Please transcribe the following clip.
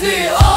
see